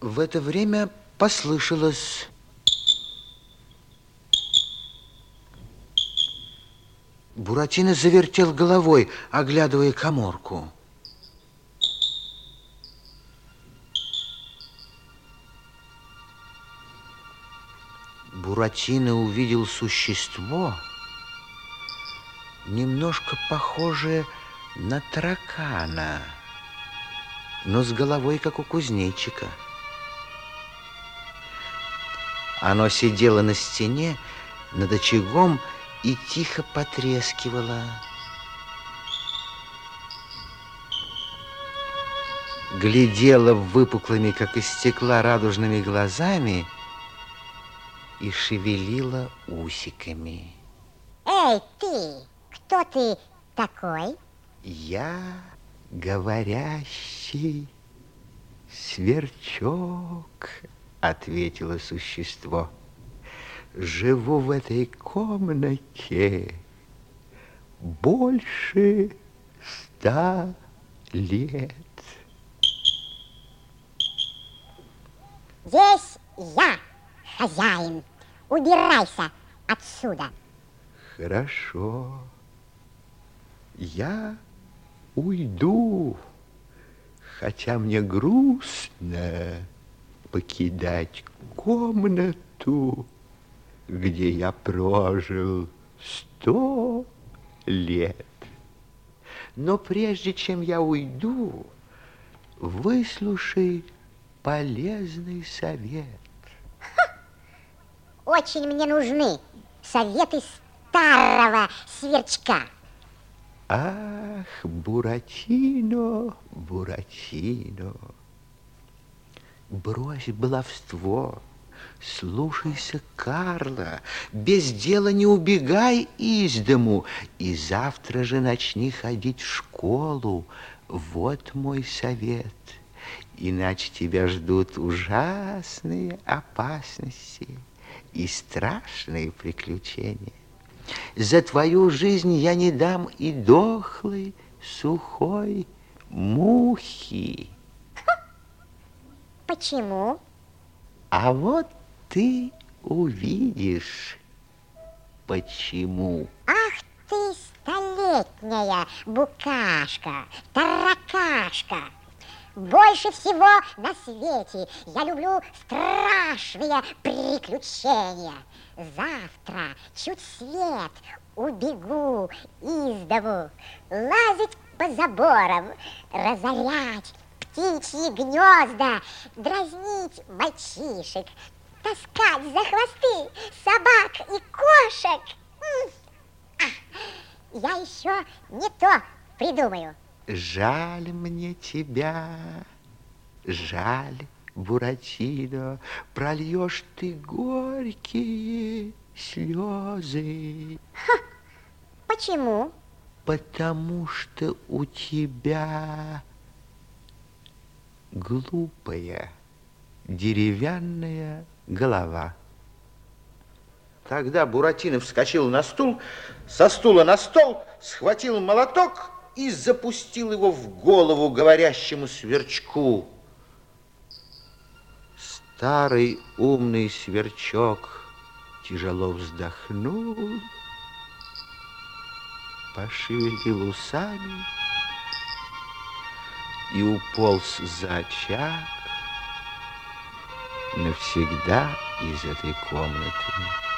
В это время послышалось... Буратино завертел головой, оглядывая коморку. Буратино увидел существо, немножко похожее на таракана, но с головой, как у кузнечика. Оно сидело на стене над очагом и тихо потрескивало. Глядела выпуклыми, как из стекла, радужными глазами и шевелила усиками. Эй, ты! Кто ты такой? Я говорящий сверчок, ответило существо. Живу в этой комнате больше ста лет. Здесь я хозяин. Убирайся отсюда. Хорошо. Я уйду, хотя мне грустно покидать комнату, где я прожил сто лет. Но прежде чем я уйду, выслушай полезный совет. Очень мне нужны советы старого сверчка. Ах, Буратино, Буратино, брось баловство, слушайся Карла, без дела не убегай из дому, и завтра же начни ходить в школу. Вот мой совет. Иначе тебя ждут ужасные опасности и страшные приключения. За твою жизнь я не дам и дохлой, сухой мухи. Почему? А вот ты увидишь, почему. Ах ты, столетняя букашка, таракашка! Больше всего на свете я люблю страшные приключения. Завтра чуть свет убегу из дому, лазить по заборам, разорять птичьи гнезда, дразнить мальчишек, таскать за хвосты собак и кошек. Я еще не то придумаю. Жаль мне тебя, жаль, Буратино, прольешь ты горькие слезы. Ха, почему? Потому что у тебя глупая деревянная голова. Тогда Буратино вскочил на стул, со стула на стол, схватил молоток и запустил его в голову говорящему сверчку. Старый умный сверчок тяжело вздохнул, пошевелил усами и уполз за очаг навсегда из этой комнаты.